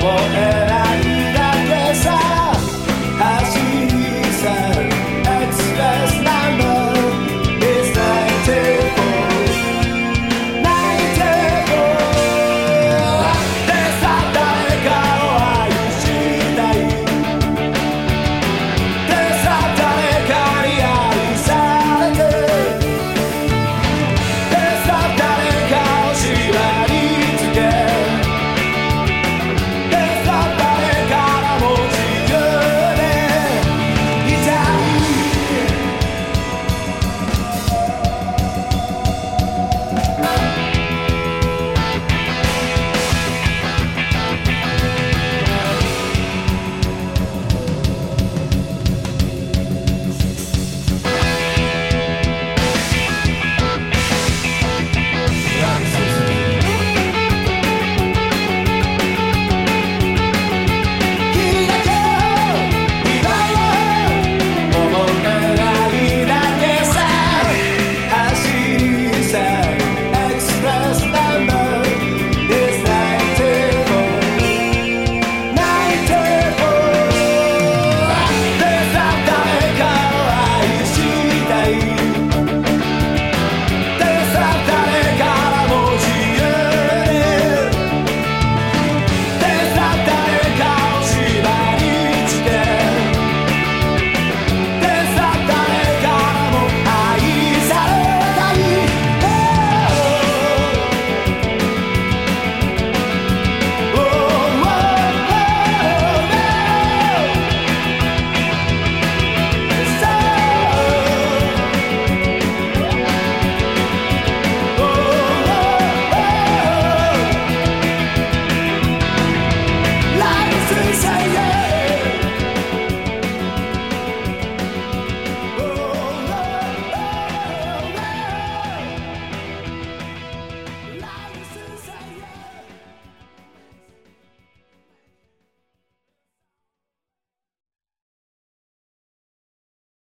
trouble.